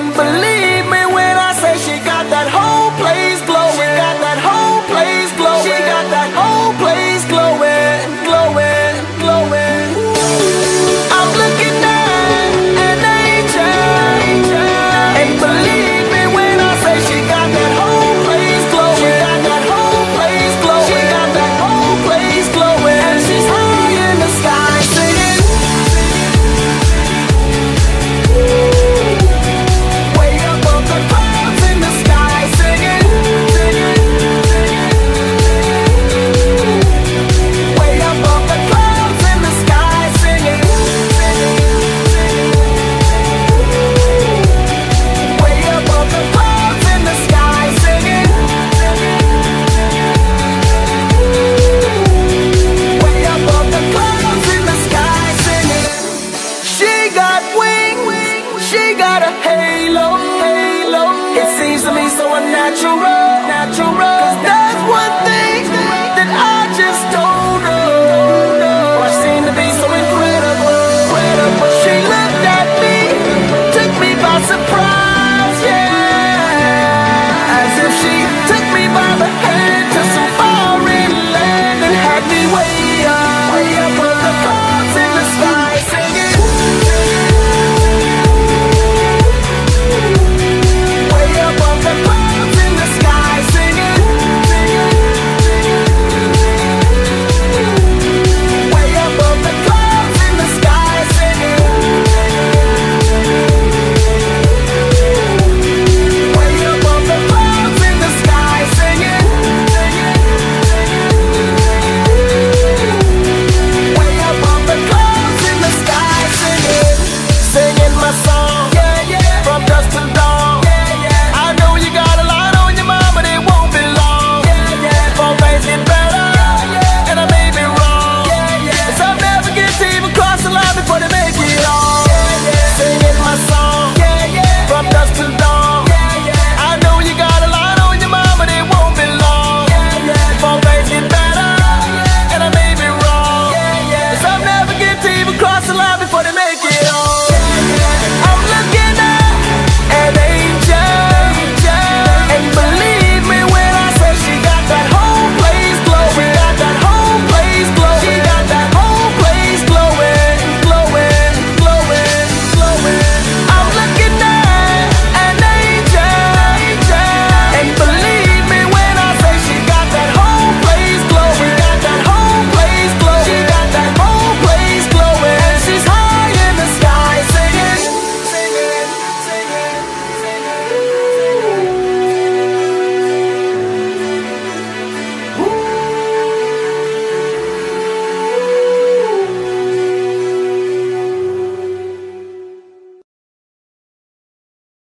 and believe. natural